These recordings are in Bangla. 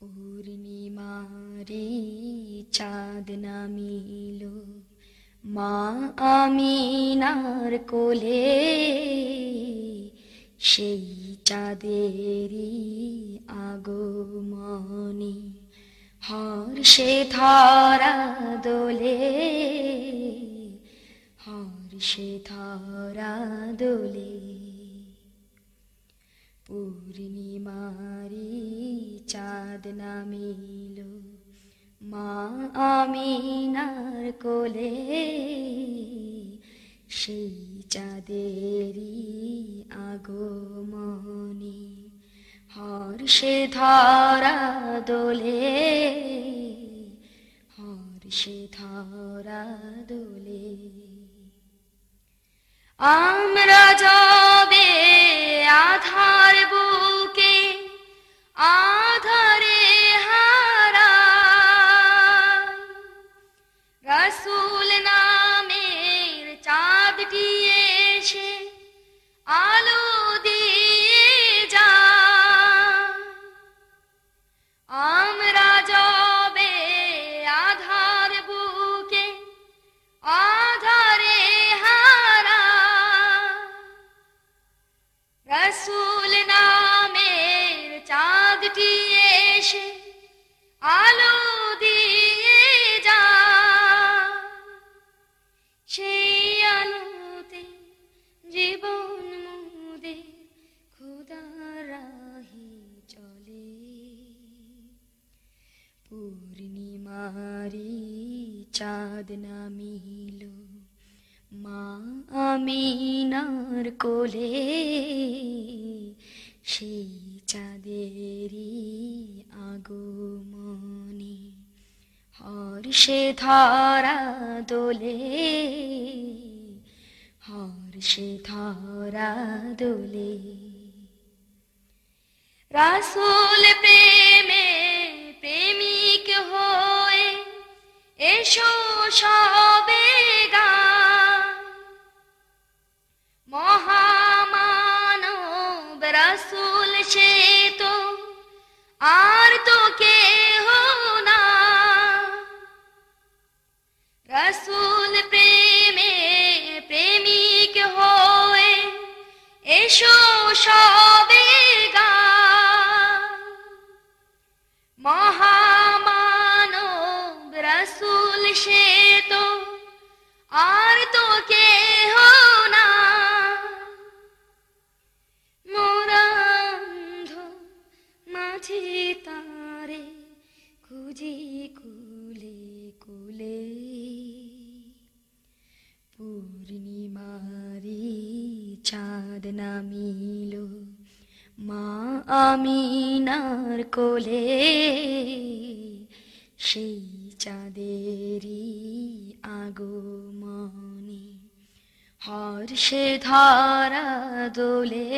পূর্ণিমারি চাঁদ নামিল মা আমিনার কোলে সেই চাঁদেরই আগমনি হর্ষে ধরা দোলে হর্ষে ধরা দোলে পূর্ণিমারি চাঁদ নামিল মা আমিনার কোলে সেই চাঁদেরই আগমনি। হর্ষে ধরা দোলে, হর্ষে ধরা দোলে। আমরা যাবে এসে আলো দিয়ে যা সেই আলোতে জীবন মুদে খুদারাহি চলে। পূর্ণিমারি চাঁদ নামিল মা আমিনার কোলে। সেই চাঁদেরই আগমনি হর্ষে ধরা দোলে হর্ষে ধরা দোলে। রাসুল প্রেমে প্রেমিক হয়ে এসো সবে গান মহামানব রাসুল সে তো, আর তো কেহ না। রসুল প্রেমে প্রেমিক হয়ে এসো সবে গান মহামানব রসুল সে খুঁজি কুলে কুলে পূর্ণিমারি চাঁদ নামিল। মা আমিনার কোলে সেই চাঁদেরই আগমনি হর্ষে ধরা দোলে,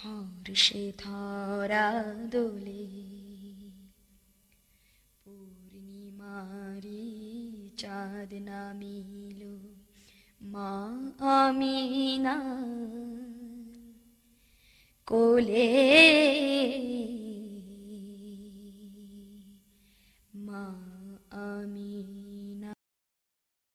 হর্ষে ধরা দোলে চাঁদ নামিল মা আমিনা কোলে